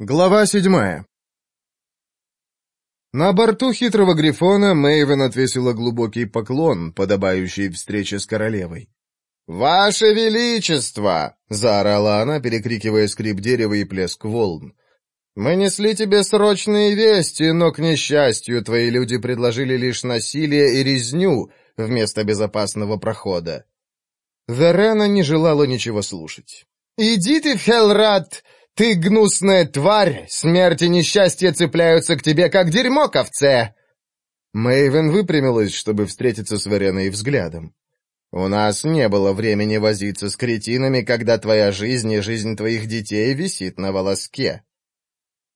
Глава седьмая. На борту хитрого грифона Мэйвен отвесила глубокий поклон, подобающий встрече с королевой. «Ваше Величество!» — заорала она, перекрикивая скрип дерева и плеск волн. «Мы несли тебе срочные вести, но, к несчастью, твои люди предложили лишь насилие и резню вместо безопасного прохода». Верена не желала ничего слушать. «Иди ты в Хелрат!» Ты, гнусная тварь, смерть и несчастье цепляются к тебе, как дерьмо к овце!» Мэйвен выпрямилась, чтобы встретиться с Вереной взглядом. «У нас не было времени возиться с кретинами, когда твоя жизнь и жизнь твоих детей висит на волоске».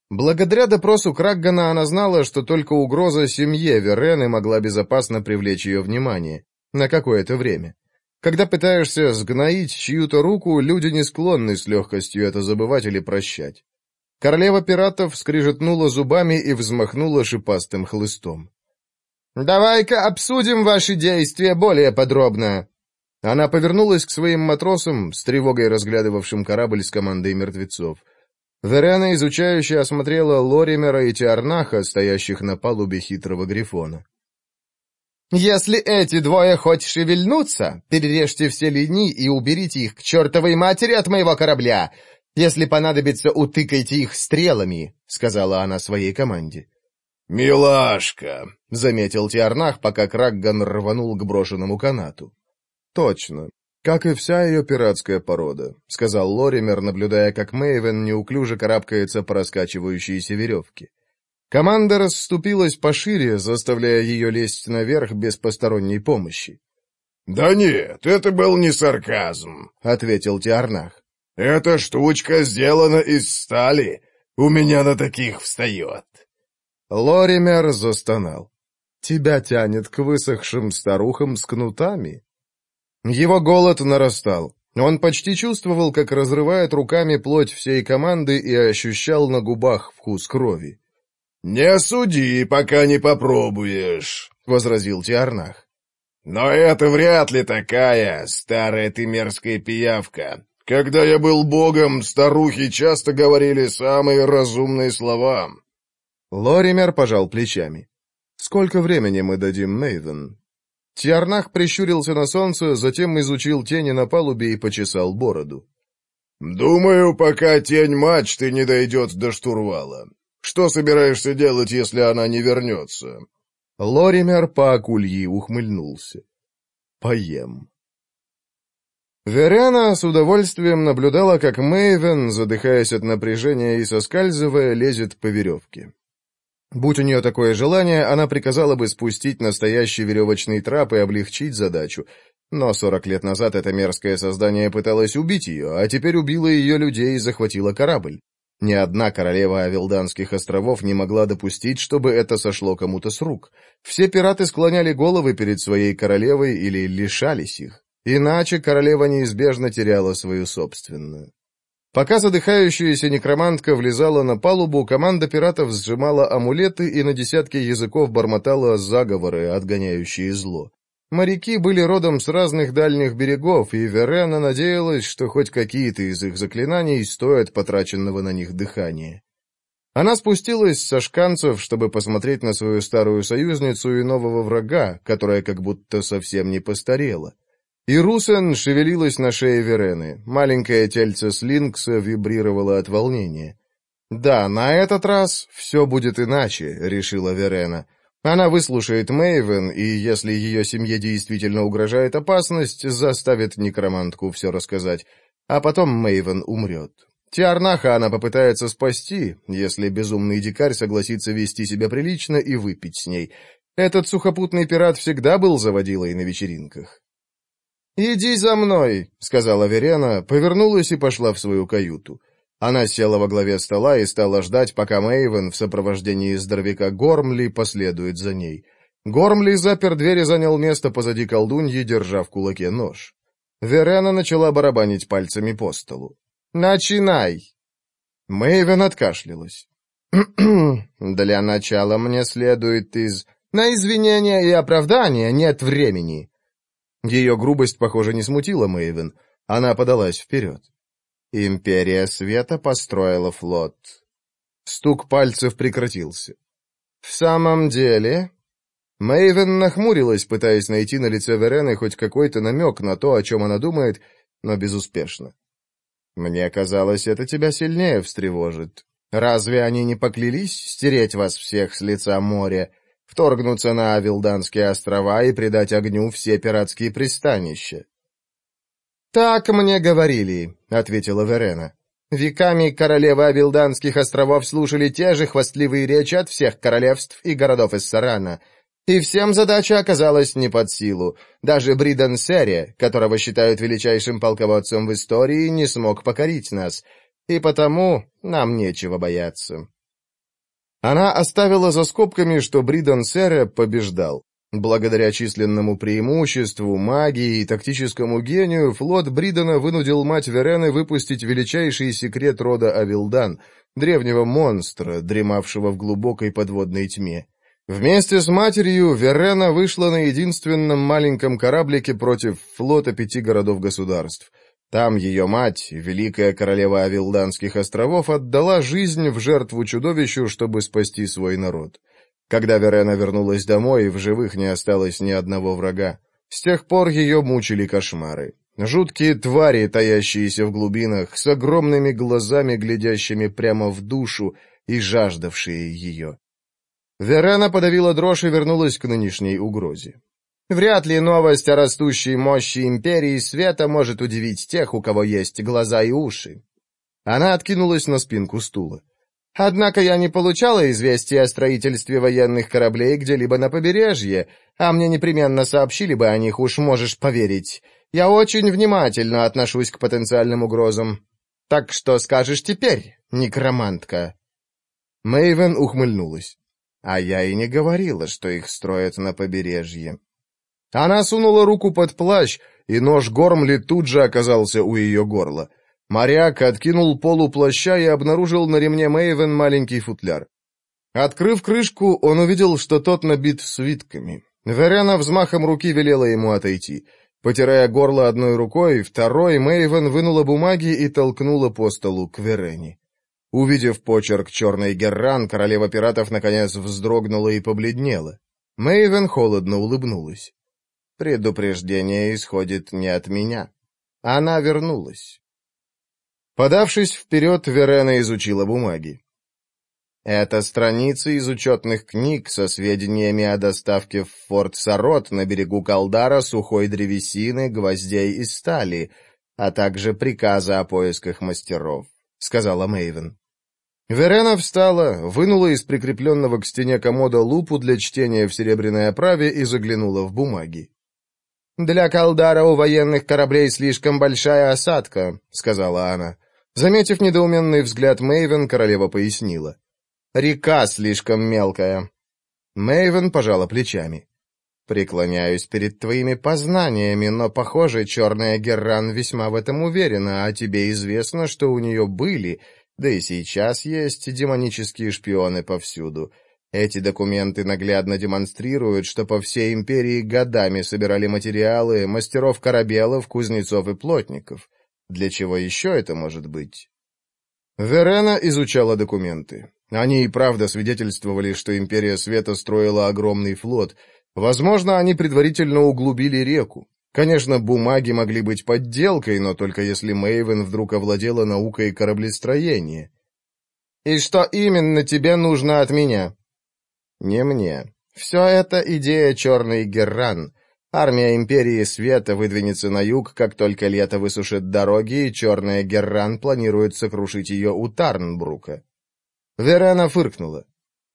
Благодаря допросу Краггана она знала, что только угроза семье Верены могла безопасно привлечь ее внимание на какое-то время. Когда пытаешься сгноить чью-то руку, люди не склонны с легкостью это забывать или прощать. Королева пиратов скрижетнула зубами и взмахнула шипастым хлыстом. «Давай-ка обсудим ваши действия более подробно!» Она повернулась к своим матросам, с тревогой разглядывавшим корабль с командой мертвецов. Верена изучающая осмотрела Лоримера и Тиарнаха, стоящих на палубе хитрого грифона. Если эти двое хоть шевельнутся, перережьте все линии и уберите их к чертовой матери от моего корабля. Если понадобится, утыкайте их стрелами», — сказала она своей команде. «Милашка», — заметил Тиарнах, пока Крагган рванул к брошенному канату. «Точно. Как и вся ее пиратская порода», — сказал Лоример, наблюдая, как Мэйвен неуклюже карабкается по раскачивающейся веревке. Команда расступилась пошире, заставляя ее лезть наверх без посторонней помощи. «Да нет, это был не сарказм», — ответил Тиарнах. «Эта штучка сделана из стали. У меня на таких встает». Лоример застонал. «Тебя тянет к высохшим старухам с кнутами». Его голод нарастал. Он почти чувствовал, как разрывает руками плоть всей команды и ощущал на губах вкус крови. «Не суди, пока не попробуешь», — возразил Тиарнах. «Но это вряд ли такая, старая ты мерзкая пиявка. Когда я был богом, старухи часто говорили самые разумные слова». Лоример пожал плечами. «Сколько времени мы дадим Мейвен?» Тиарнах прищурился на солнце, затем изучил тени на палубе и почесал бороду. «Думаю, пока тень мачты не дойдет до штурвала. Что собираешься делать, если она не вернется?» Лоример по акульи ухмыльнулся. «Поем». Верена с удовольствием наблюдала, как Мэйвен, задыхаясь от напряжения и соскальзывая, лезет по веревке. Будь у нее такое желание, она приказала бы спустить настоящий веревочный трап и облегчить задачу. Но сорок лет назад это мерзкое создание пыталось убить ее, а теперь убило ее людей и захватило корабль. Ни одна королева Авилданских островов не могла допустить, чтобы это сошло кому-то с рук. Все пираты склоняли головы перед своей королевой или лишались их. Иначе королева неизбежно теряла свою собственную. Пока задыхающаяся некромантка влезала на палубу, команда пиратов сжимала амулеты и на десятки языков бормотала заговоры, отгоняющие зло. Моряки были родом с разных дальних берегов, и Верена надеялась, что хоть какие-то из их заклинаний стоят потраченного на них дыхания. Она спустилась со шканцев, чтобы посмотреть на свою старую союзницу и нового врага, которая как будто совсем не постарела. И Русен шевелилась на шее Верены, маленькое тельце Слинкса вибрировало от волнения. «Да, на этот раз все будет иначе», — решила Верена. Она выслушает Мэйвен, и если ее семье действительно угрожает опасность, заставит некромантку все рассказать. А потом Мэйвен умрет. Тиарнаха она попытается спасти, если безумный дикарь согласится вести себя прилично и выпить с ней. Этот сухопутный пират всегда был заводилой на вечеринках. «Иди за мной», — сказала Верена, повернулась и пошла в свою каюту. Она села во главе стола и стала ждать, пока Мэйвен в сопровождении здоровяка Гормли последует за ней. Гормли запер дверь и занял место позади колдуньи, держа в кулаке нож. Верена начала барабанить пальцами по столу. «Начинай!» Мэйвен откашлялась. «Для начала мне следует из...» «На извинения и оправдания нет времени!» Ее грубость, похоже, не смутила Мэйвен. Она подалась вперед. Империя Света построила флот. Стук пальцев прекратился. «В самом деле...» Мэйвен нахмурилась, пытаясь найти на лице Верены хоть какой-то намек на то, о чем она думает, но безуспешно. «Мне казалось, это тебя сильнее встревожит. Разве они не поклялись стереть вас всех с лица моря, вторгнуться на Авилданские острова и придать огню все пиратские пристанища?» «Так мне говорили», — ответила Верена. Веками королевы Абилданских островов слушали те же хвастливые речи от всех королевств и городов из Сарана, И всем задача оказалась не под силу. Даже Бриден Серри, которого считают величайшим полководцем в истории, не смог покорить нас. И потому нам нечего бояться. Она оставила за скобками, что Бридон Серри побеждал. Благодаря численному преимуществу, магии и тактическому гению, флот Бридена вынудил мать Верены выпустить величайший секрет рода Авилдан, древнего монстра, дремавшего в глубокой подводной тьме. Вместе с матерью Верена вышла на единственном маленьком кораблике против флота пяти городов-государств. Там ее мать, великая королева Авилданских островов, отдала жизнь в жертву чудовищу, чтобы спасти свой народ. Когда Верена вернулась домой, в живых не осталось ни одного врага. С тех пор ее мучили кошмары. Жуткие твари, таящиеся в глубинах, с огромными глазами, глядящими прямо в душу и жаждавшие ее. Верена подавила дрожь и вернулась к нынешней угрозе. Вряд ли новость о растущей мощи Империи Света может удивить тех, у кого есть глаза и уши. Она откинулась на спинку стула. Однако я не получала известия о строительстве военных кораблей где-либо на побережье, а мне непременно сообщили бы о них, уж можешь поверить. Я очень внимательно отношусь к потенциальным угрозам. Так что скажешь теперь, некромантка?» Мэйвен ухмыльнулась. «А я и не говорила, что их строят на побережье». Она сунула руку под плащ, и нож Гормли тут же оказался у ее горла — Моряк откинул полу плаща и обнаружил на ремне Мэйвен маленький футляр. Открыв крышку, он увидел, что тот набит свитками. Верена взмахом руки велела ему отойти. Потирая горло одной рукой, второй Мэйвен вынула бумаги и толкнула по столу к Верене. Увидев почерк черной герран, королева пиратов наконец вздрогнула и побледнела. Мэйвен холодно улыбнулась. «Предупреждение исходит не от меня. Она вернулась». Подавшись вперед, Верена изучила бумаги. Это страницы из учетных книг со сведениями о доставке в форт Сарот на берегу Калдара сухой древесины, гвоздей и стали, а также приказы о поисках мастеров, — сказала Мэйвен. Верена встала, вынула из прикрепленного к стене комода лупу для чтения в серебряной оправе и заглянула в бумаги. «Для Калдара у военных кораблей слишком большая осадка», — сказала она. Заметив недоуменный взгляд Мэйвен, королева пояснила. «Река слишком мелкая». Мэйвен пожала плечами. «Преклоняюсь перед твоими познаниями, но, похоже, черная Герран весьма в этом уверена, а тебе известно, что у нее были, да и сейчас есть демонические шпионы повсюду. Эти документы наглядно демонстрируют, что по всей империи годами собирали материалы мастеров корабелов, кузнецов и плотников. Для чего еще это может быть? Верена изучала документы. Они и правда свидетельствовали, что Империя Света строила огромный флот. Возможно, они предварительно углубили реку. Конечно, бумаги могли быть подделкой, но только если Мэйвен вдруг овладела наукой кораблестроения. «И что именно тебе нужно от меня?» «Не мне. Все это идея Черный Герран. Армия Империи Света выдвинется на юг, как только лето высушит дороги, и черная Герран планирует сокрушить ее у Тарнбрука. Верена фыркнула.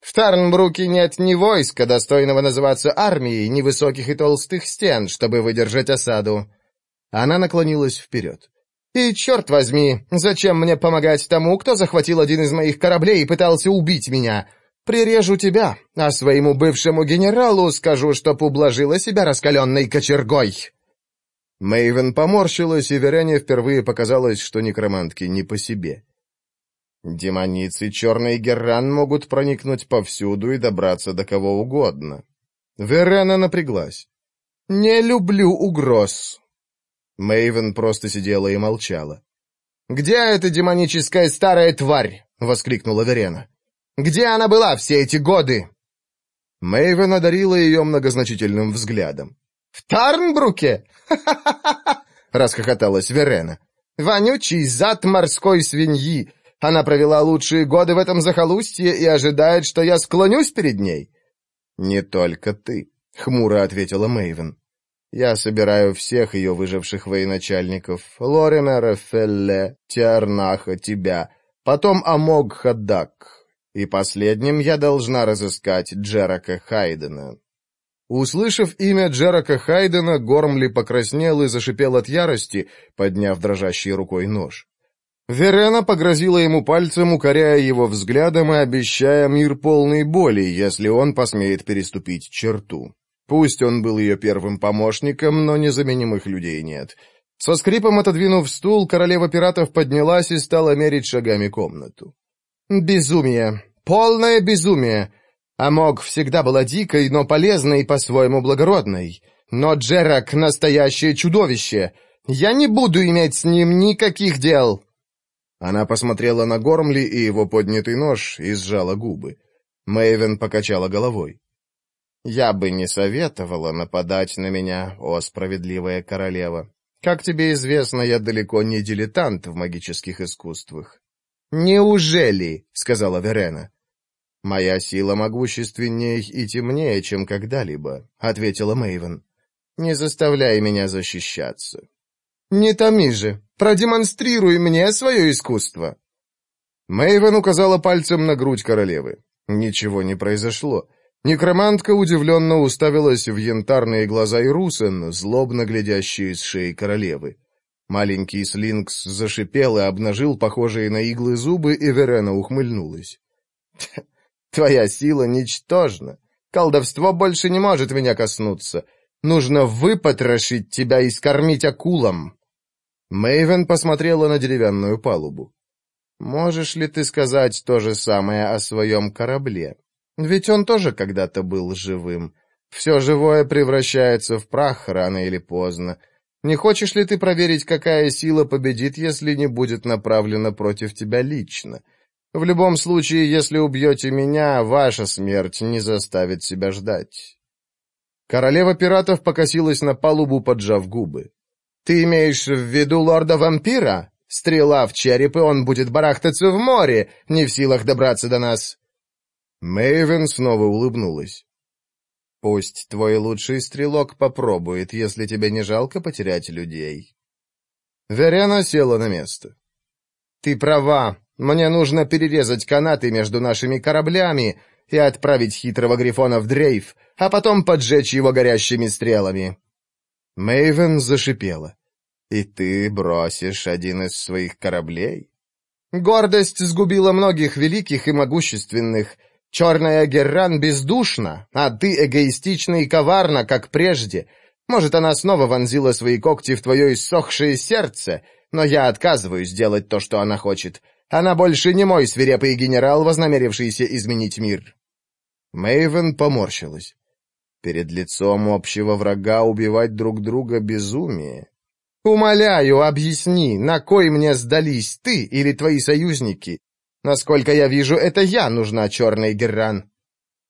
«В Тарнбруке нет ни войска, достойного называться армией, ни высоких и толстых стен, чтобы выдержать осаду». Она наклонилась вперед. «И черт возьми, зачем мне помогать тому, кто захватил один из моих кораблей и пытался убить меня? Прирежу тебя, а своему бывшему генералу скажу, чтоб ублажила себя раскаленной кочергой!» Мэйвен поморщилась, и Верене впервые показалось, что некромантки не по себе. Демоницы Черный Герран могут проникнуть повсюду и добраться до кого угодно. Верена напряглась. «Не люблю угроз». Мэйвен просто сидела и молчала. «Где эта демоническая старая тварь?» — воскликнула Верена. Где она была все эти годы?» Мэйвен одарила ее многозначительным взглядом. «В Тарнбруке?» — расхохоталась Верена. «Вонючий зад морской свиньи. Она провела лучшие годы в этом захолустье и ожидает, что я склонюсь перед ней». «Не только ты», — хмуро ответила Мэйвен. «Я собираю всех ее выживших военачальников. Лоримера, Фелле, Тиарнаха, тебя, потом Амог Хаддак, и последним я должна разыскать Джерака Хайдена. Услышав имя Джерака Хайдена, Гормли покраснел и зашипел от ярости, подняв дрожащей рукой нож. Верена погрозила ему пальцем, укоряя его взглядом и обещая мир полной боли, если он посмеет переступить черту. Пусть он был ее первым помощником, но незаменимых людей нет. Со скрипом отодвинув стул, королева пиратов поднялась и стала мерить шагами комнату. Безумие. Полное безумие. Амог всегда была дикой, но полезной и по-своему благородной. Но Джерак — настоящее чудовище. Я не буду иметь с ним никаких дел. Она посмотрела на Гормли и его поднятый нож и сжала губы. Мэйвен покачала головой. «Я бы не советовала нападать на меня, о справедливая королева. Как тебе известно, я далеко не дилетант в магических искусствах. «Неужели?» — сказала Верена. «Моя сила могущественнее и темнее, чем когда-либо», — ответила Мэйвен. «Не заставляй меня защищаться». «Не томи же! Продемонстрируй мне свое искусство!» Мэйвен указала пальцем на грудь королевы. Ничего не произошло. Некромантка удивленно уставилась в янтарные глаза Ирусен, злобно глядящие с шеи королевы. Маленький Слинкс зашипел и обнажил похожие на иглы зубы, и Верена ухмыльнулась. «Твоя сила ничтожна. Колдовство больше не может меня коснуться. Нужно выпотрошить тебя и скормить акулам». Мэйвен посмотрела на деревянную палубу. «Можешь ли ты сказать то же самое о своем корабле? Ведь он тоже когда-то был живым. Все живое превращается в прах рано или поздно». Не хочешь ли ты проверить, какая сила победит, если не будет направлена против тебя лично? В любом случае, если убьете меня, ваша смерть не заставит себя ждать». Королева пиратов покосилась на палубу, поджав губы. «Ты имеешь в виду лорда-вампира? Стрела в череп, и он будет барахтаться в море, не в силах добраться до нас!» Мэйвен снова улыбнулась. Пусть твой лучший стрелок попробует, если тебе не жалко потерять людей. Верена села на место. Ты права. Мне нужно перерезать канаты между нашими кораблями и отправить хитрого грифона в дрейф, а потом поджечь его горящими стрелами. Мэйвен зашипела. И ты бросишь один из своих кораблей? Гордость сгубила многих великих и могущественных, Черная Герран бездушна, а ты эгоистична и коварна, как прежде. Может, она снова вонзила свои когти в твое иссохшее сердце, но я отказываюсь делать то, что она хочет. Она больше не мой свирепый генерал, вознамерившийся изменить мир». Мэйвен поморщилась. Перед лицом общего врага убивать друг друга безумие. «Умоляю, объясни, на кой мне сдались ты или твои союзники, Насколько я вижу, это я нужна черный Герран.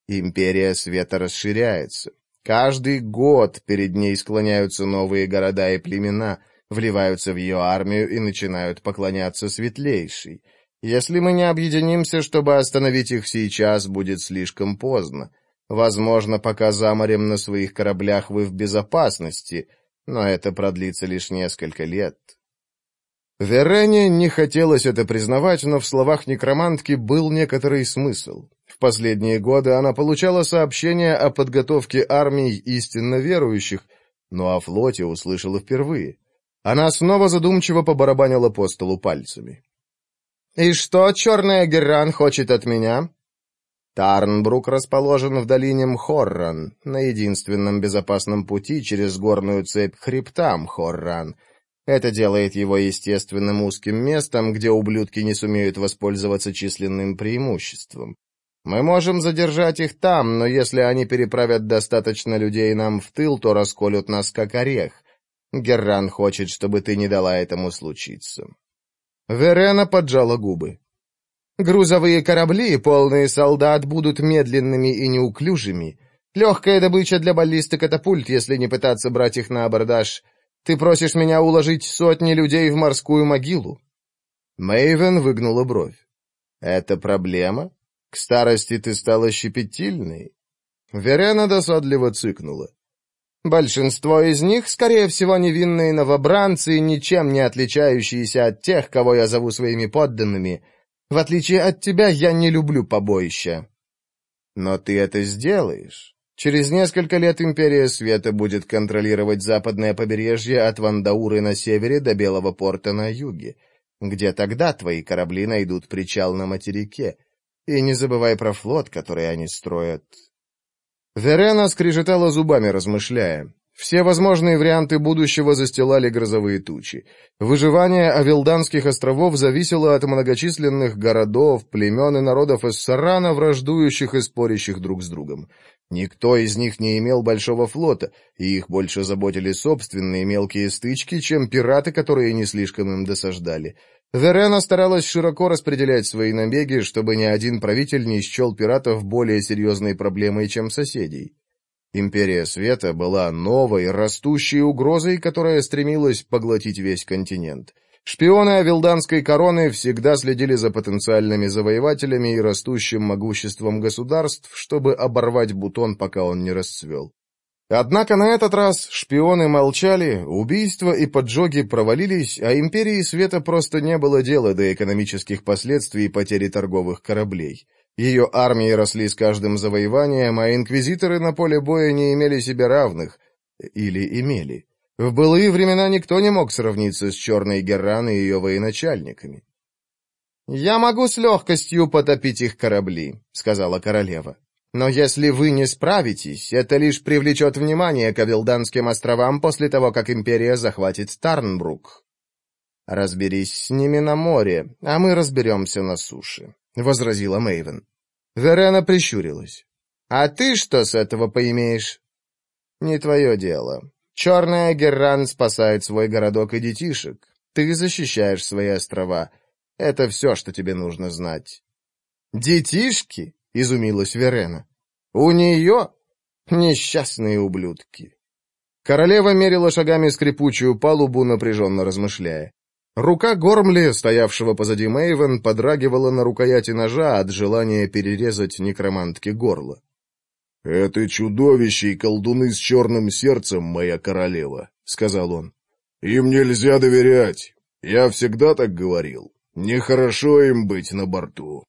Империя света расширяется. Каждый год перед ней склоняются новые города и племена, вливаются в ее армию и начинают поклоняться светлейшей. Если мы не объединимся, чтобы остановить их сейчас, будет слишком поздно. Возможно, пока за морем на своих кораблях вы в безопасности, но это продлится лишь несколько лет. Верене не хотелось это признавать, но в словах некромантки был некоторый смысл. В последние годы она получала сообщения о подготовке армий истинно верующих, но о флоте услышала впервые. Она снова задумчиво побарабанила по столу пальцами. «И что черная Герран хочет от меня?» Тарнбрук расположен в долине Мхорран, на единственном безопасном пути через горную цепь хребта Мхорран — это делает его естественным узким местом, где ублюдки не сумеют воспользоваться численным преимуществом. Мы можем задержать их там, но если они переправят достаточно людей нам в тыл, то расколют нас как орех. Герран хочет, чтобы ты не дала этому случиться». Верена поджала губы. «Грузовые корабли, полные солдат, будут медленными и неуклюжими. Легкая добыча для баллисты катапульт, если не пытаться брать их на абордаж. Ты просишь меня уложить сотни людей в морскую могилу?» Мэйвен выгнула бровь. «Это проблема? К старости ты стала щепетильной?» Верена досадливо цыкнула. «Большинство из них, скорее всего, невинные новобранцы, ничем не отличающиеся от тех, кого я зову своими подданными. В отличие от тебя, я не люблю побоища». «Но ты это сделаешь». Через несколько лет Империя Света будет контролировать западное побережье от Вандауры на севере до Белого порта на юге. Где тогда твои корабли найдут причал на материке? И не забывай про флот, который они строят. Верена скрежетала зубами, размышляя. Все возможные варианты будущего застилали грозовые тучи. Выживание Авилданских островов зависело от многочисленных городов, племен и народов Эссарана, враждующих и спорящих друг с другом. Никто из них не имел большого флота, и их больше заботили собственные мелкие стычки, чем пираты, которые не слишком им досаждали. Верена старалась широко распределять свои набеги, чтобы ни один правитель не счел пиратов более серьезной проблемой, чем соседей. Империя Света была новой, растущей угрозой, которая стремилась поглотить весь континент. Шпионы Авилданской короны всегда следили за потенциальными завоевателями и растущим могуществом государств, чтобы оборвать бутон, пока он не расцвел. Однако на этот раз шпионы молчали, убийства и поджоги провалились, а Империи Света просто не было дела до экономических последствий и потери торговых кораблей. Ее армии росли с каждым завоеванием, а инквизиторы на поле боя не имели себе равных. Или имели. В былые времена никто не мог сравниться с Черной Герран и ее военачальниками. «Я могу с легкостью потопить их корабли», — сказала королева. «Но если вы не справитесь, это лишь привлечет внимание к Авилданским островам после того, как Империя захватит Тарнбрук. Разберись с ними на море, а мы разберемся на суше». — возразила Мэйвен. Верена прищурилась. «А ты что с этого поимеешь?» «Не твое дело. Черная Герран спасает свой городок и детишек. Ты защищаешь свои острова. Это все, что тебе нужно знать». «Детишки?» — изумилась Верена. «У нее? Несчастные ублюдки!» Королева мерила шагами скрипучую палубу, напряженно размышляя. Рука Гормли, стоявшего позади Мэйвен, подрагивала на рукояти ножа от желания перерезать некромантке горло. «Это чудовище и колдуны с черным сердцем, моя королева», — сказал он. «Им нельзя доверять. Я всегда так говорил. Нехорошо им быть на борту».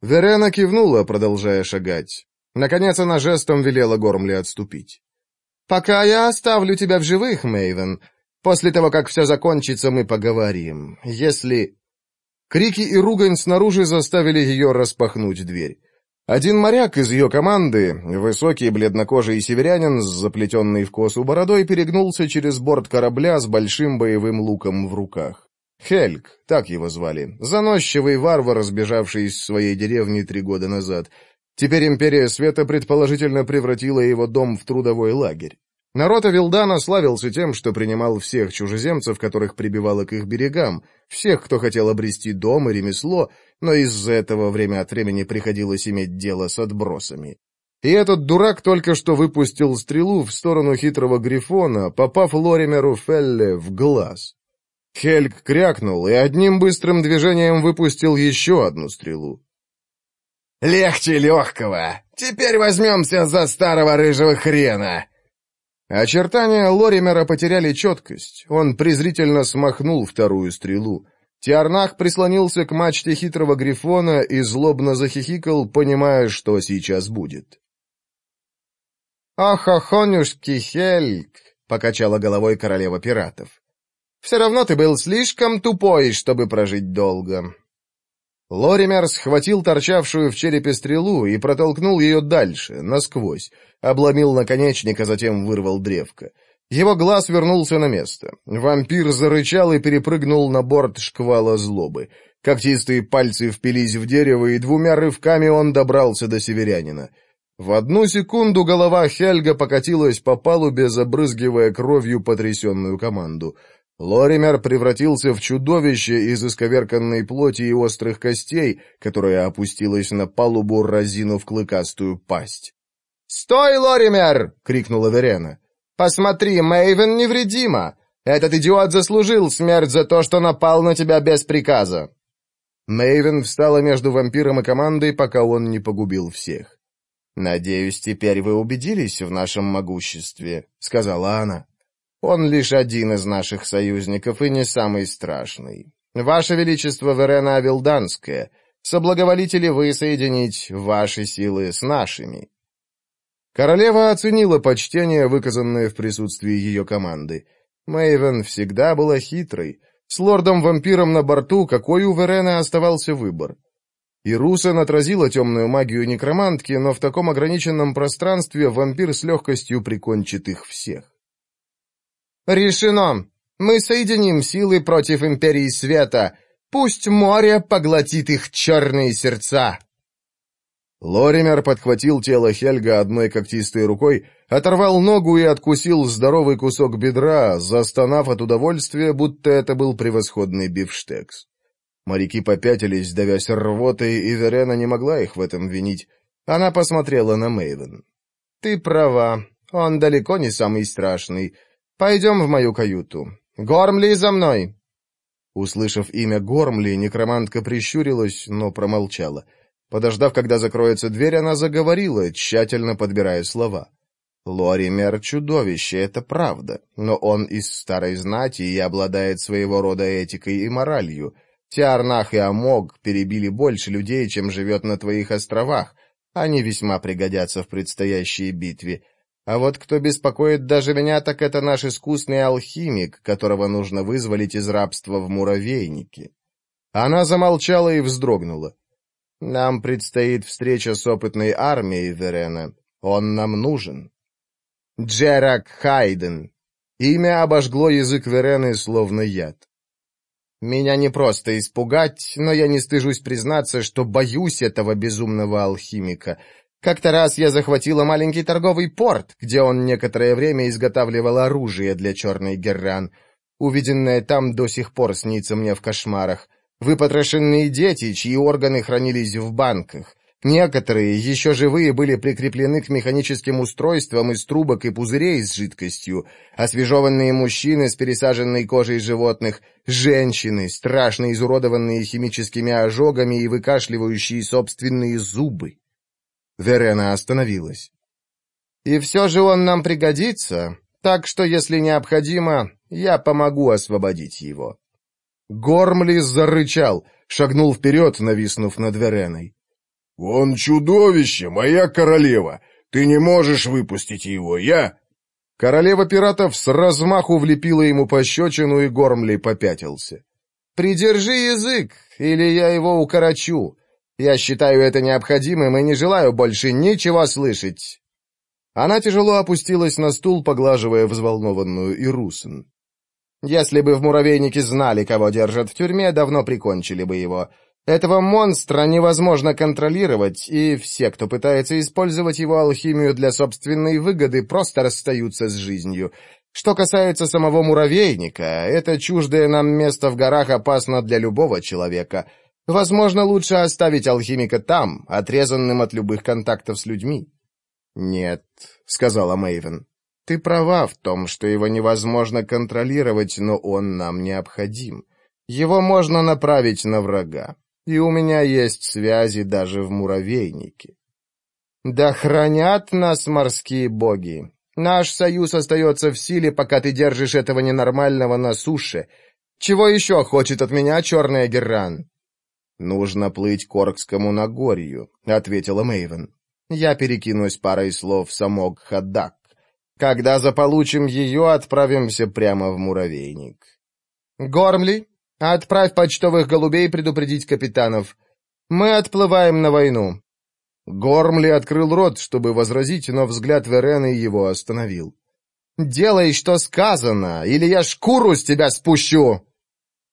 Верена кивнула, продолжая шагать. Наконец она жестом велела Гормли отступить. «Пока я оставлю тебя в живых, Мэйвен, После того, как все закончится, мы поговорим. Если...» Крики и ругань снаружи заставили ее распахнуть дверь. Один моряк из ее команды, высокий бледнокожий северянин с заплетенной в косу бородой, перегнулся через борт корабля с большим боевым луком в руках. Хельк, так его звали, заносчивый варвар, сбежавший из своей деревни три года назад. Теперь Империя Света предположительно превратила его дом в трудовой лагерь. Народ Авилдана славился тем, что принимал всех чужеземцев, которых прибивало к их берегам, всех, кто хотел обрести дом и ремесло, но из-за этого время от времени приходилось иметь дело с отбросами. И этот дурак только что выпустил стрелу в сторону хитрого грифона, попав Лоримеру Фелле в глаз. Хельк крякнул и одним быстрым движением выпустил еще одну стрелу. «Легче легкого! Теперь возьмемся за старого рыжего хрена!» Очертания Лоримера потеряли четкость. Он презрительно смахнул вторую стрелу. Тиарнах прислонился к мачте хитрого грифона и злобно захихикал, понимая, что сейчас будет. «Ахохонюшки, Хельк!» — покачала головой королева пиратов. «Все равно ты был слишком тупой, чтобы прожить долго. Лоример схватил торчавшую в черепе стрелу и протолкнул ее дальше, насквозь. Обломил наконечник, а затем вырвал древко. Его глаз вернулся на место. Вампир зарычал и перепрыгнул на борт шквала злобы. Когтистые пальцы впились в дерево, и двумя рывками он добрался до северянина. В одну секунду голова Хельга покатилась по палубе, забрызгивая кровью потрясенную команду — Лоример превратился в чудовище из исковерканной плоти и острых костей, которое опустилось на палубу, разинув клыкастую пасть. «Стой, Лоример!» — крикнула Верена. «Посмотри, Мэйвен невредима! Этот идиот заслужил смерть за то, что напал на тебя без приказа!» Мэйвен встала между вампиром и командой, пока он не погубил всех. «Надеюсь, теперь вы убедились в нашем могуществе», — сказала она. Он лишь один из наших союзников и не самый страшный. Ваше Величество Верена Авилданская, соблаговолите ли вы соединить ваши силы с нашими?» Королева оценила почтение, выказанное в присутствии ее команды. Мэйвен всегда была хитрой. С лордом-вампиром на борту какой у Верена оставался выбор? И Русен отразила темную магию некромантки, но в таком ограниченном пространстве вампир с легкостью прикончит их всех. «Решено! Мы соединим силы против Империи Света! Пусть море поглотит их черные сердца!» Лоример подхватил тело Хельга одной когтистой рукой, оторвал ногу и откусил здоровый кусок бедра, застонав от удовольствия, будто это был превосходный бифштекс. Моряки попятились, давясь рвотой, и Верена не могла их в этом винить. Она посмотрела на Мейвен. «Ты права, он далеко не самый страшный. Пойдем в мою каюту. Гормли за мной!» Услышав имя Гормли, некромантка прищурилась, но промолчала. Подождав, когда закроется дверь, она заговорила, тщательно подбирая слова. «Лоример — чудовище, это правда, но он из старой знати и обладает своего рода этикой и моралью. Тиарнах и Амог перебили больше людей, чем живет на твоих островах. Они весьма пригодятся в предстоящей битве. А вот кто беспокоит даже меня, так это наш искусный алхимик, которого нужно вызволить из рабства в муравейнике. Она замолчала и вздрогнула. Нам предстоит встреча с опытной армией Верена. Он нам нужен. Джерак Хайден. Имя обожгло язык Верены, словно яд. Меня не просто испугать, но я не стыжусь признаться, что боюсь этого безумного алхимика. Как-то раз я захватила маленький торговый порт, где он некоторое время изготавливал оружие для черной герран. Увиденное там до сих пор снится мне в кошмарах. Выпотрошенные дети, чьи органы хранились в банках. Некоторые, еще живые, были прикреплены к механическим устройствам из трубок и пузырей с жидкостью. Освежеванные мужчины с пересаженной кожей животных, женщины, страшно изуродованные химическими ожогами и выкашливающие собственные зубы. Верена остановилась. «И все же он нам пригодится, так что, если необходимо, я помогу освободить его». Гормли зарычал, шагнул вперед, нависнув над Вереной. «Он чудовище, моя королева! Ты не можешь выпустить его, я...» Королева пиратов с размаху влепила ему пощечину, и Гормли попятился. «Придержи язык, или я его укорочу. Я считаю это необходимым и не желаю больше ничего слышать». Она тяжело опустилась на стул, поглаживая взволнованную Ирусен. «Если бы в муравейнике знали, кого держат в тюрьме, давно прикончили бы его. Этого монстра невозможно контролировать, и все, кто пытается использовать его алхимию для собственной выгоды, просто расстаются с жизнью. Что касается самого муравейника, это чуждое нам место в горах опасно для любого человека». Возможно, лучше оставить алхимика там, отрезанным от любых контактов с людьми. «Нет», — сказала Мэйвен, — «ты права в том, что его невозможно контролировать, но он нам необходим. Его можно направить на врага, и у меня есть связи даже в муравейнике». «Да хранят нас морские боги! Наш союз остается в силе, пока ты держишь этого ненормального на суше. Чего еще хочет от меня черная Герран?» «Нужно плыть к Оркскому Нагорью», — ответила Мэйвен. «Я перекинусь парой слов с Хадак. Когда заполучим ее, отправимся прямо в муравейник». «Гормли, отправь почтовых голубей предупредить капитанов. Мы отплываем на войну». Гормли открыл рот, чтобы возразить, но взгляд Верены его остановил. «Делай, что сказано, или я шкуру с тебя спущу!»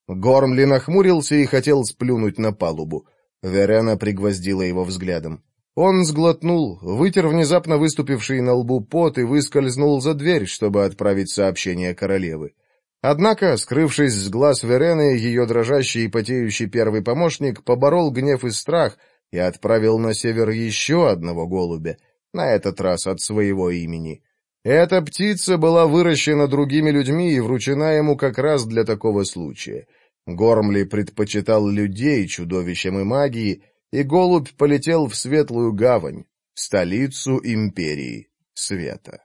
Гормли нахмурился и хотел сплюнуть на палубу. Верена пригвоздила его взглядом. Он сглотнул, вытер внезапно выступивший на лбу пот и выскользнул за дверь, чтобы отправить сообщение королевы. Однако, скрывшись с глаз Верены, ее дрожащий и потеющий первый помощник поборол гнев и страх и отправил на север еще одного голубя, на этот раз от своего имени. Эта птица была выращена другими людьми и вручена ему как раз для такого случая. Гормли предпочитал людей чудовищам и магии, и голубь полетел в светлую гавань, столицу империи света.